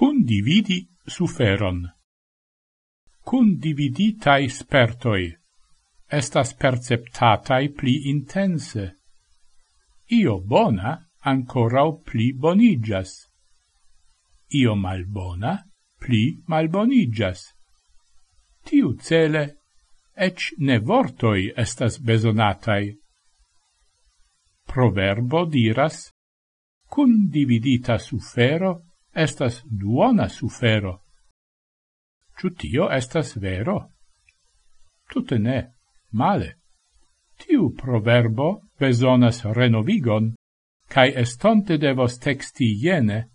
Condividi suferon. Condividitai spertoi estas perceptatai pli intense. Io bona ancorau pli bonigas. Io malbona pli malbonigas. Tiu cele ec ne vortoi estas besonatai. Proverbo diras, cun dividita sufero estas duona sufero. Ciu tio estas vero? Tute ne, male. Tiu proverbo besonas renovigon, cae estonte devos texti iene,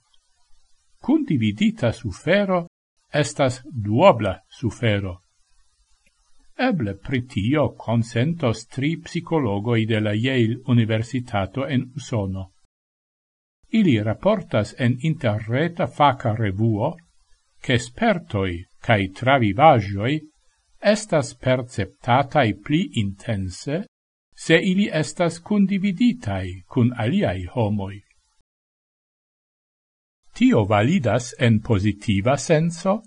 condividita sufero estas duobla sufero. Eble pritio consentos tri psicologoi de la Yale Universitato en Usono. Ili raportas en interreta faca revuo che spertoi cae travivagioi estas perceptatai pli intense se ili estas condividitai cun aliai homoi. Tio validas en positiva senso,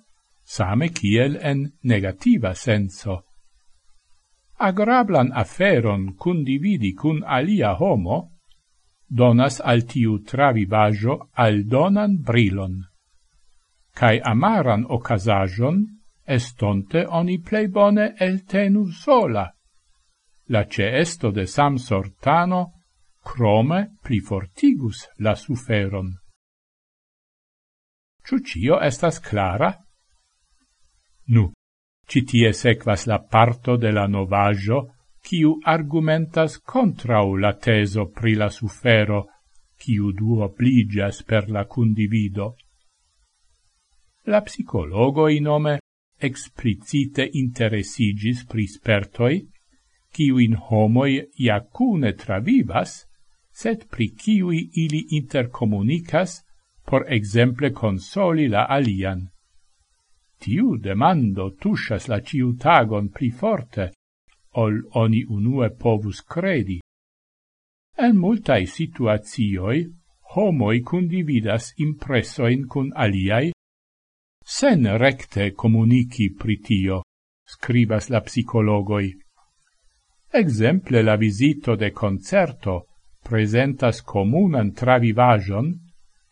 same kiel en negativa senso. Agrablan aferon condividi cun alia homo donas al tiu travivajo aldonan brilon. Cai amaran ocasajon estonte oni plei bone eltenu sola. La ceesto de Samsortano crome plifortigus la suferon. Ciucio estas clara? Nu, citie sequas la parto de la novajo quiu argumentas contrau la teso pri la sufero, quiu duo pligias per la condivido. La psicologo inome explicite interesigis pri spertoi, in homoi iacune travivas, sed pri ciui ili intercomunicas, por exemple consoli la alian. Tiu demando tushas la ciutagon pli forte, ol oni unue povus credi. En multae situazioi, homoi condividas impressoin cun aliai, sen recte comunici pritio, scribas la psicologoi. Exemple la visito de concerto presentas comunan travivajon,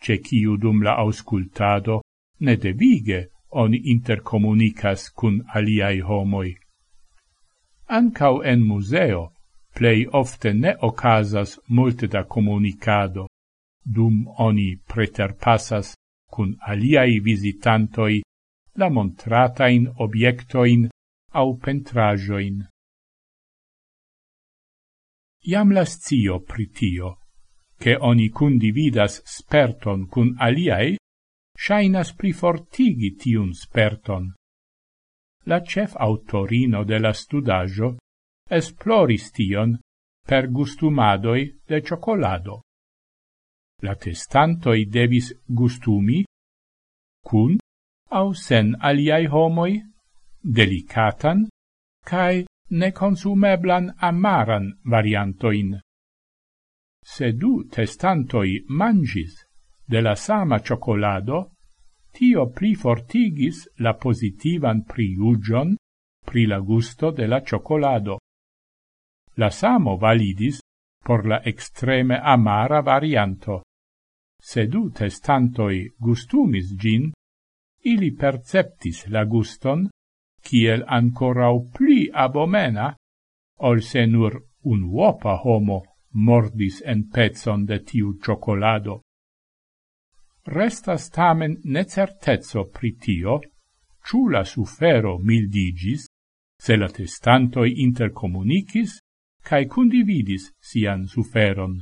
ce ciu dum la auscultado ne devige oni intercomunicas cun aliai homoi ancau en museo, plei ofte ne ocasas multe da comunicado, dum oni preterpassas cun aliai visitantoi la montratain obiectoin au pentrajoin. Iam las scio pritio, che oni condividas sperton cun aliai, shainas prifortigi tiun sperton, la cef autorino de la studaggio esploris tion per gustumadoi de cioccolado. La testantoi devis gustumi, cun au sen aliai homoi, delicatan, cae neconsumeblan amaran variantoin. Se du testantoi mangis de la sama cioccolado, tio plifortigis la positivan priugion pri la gusto de la cioccolado. La samo validis por la extreme amara varianto. Se du testantoi gustumis gin, ili perceptis la guston, kiel ancorau pli abomena, ol se nur un uopa homo mordis en pezzon de tiu cioccolado. Restas tamen necertezzo pritio, ciù la sufero mildigis, se la testantoi intercomunicis, cae condividis sian suferon.